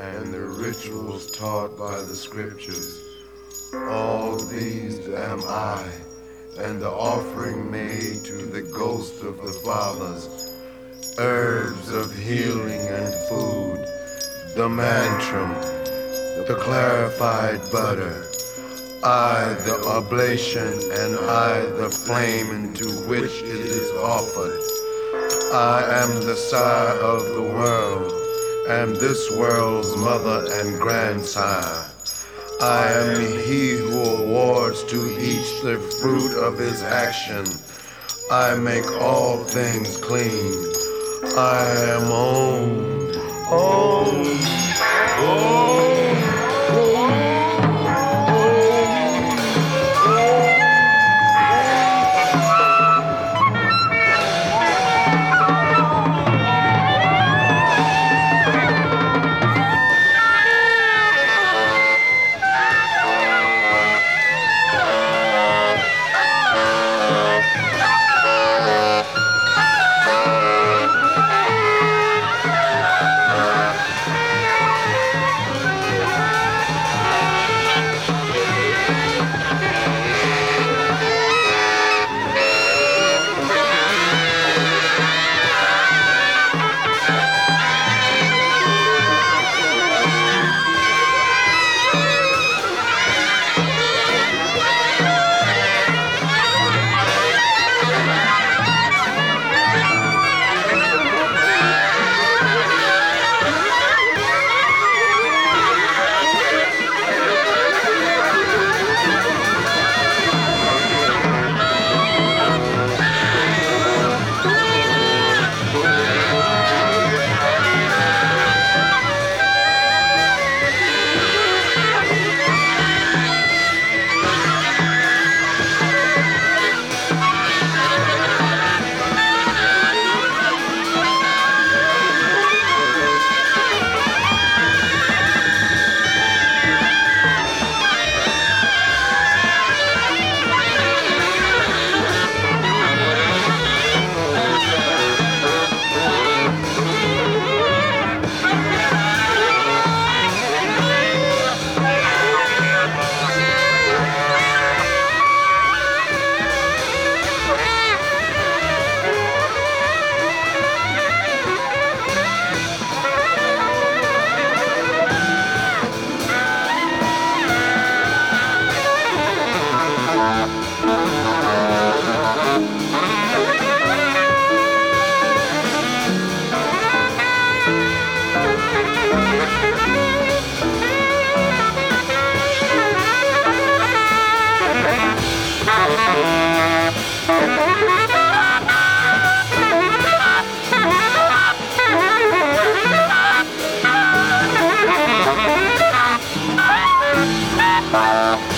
and the rituals taught by the scriptures. All these am I, and the offering made to the ghost of the fathers, herbs of healing and food, the mantram, the clarified butter, I the oblation, and I the flame into which it is offered. I am the sire of the world, and this world's mother and grandsire. I am he who awards to each the fruit of his action. I make all things clean. I am Om. Om. Om. Bye. Uh -huh.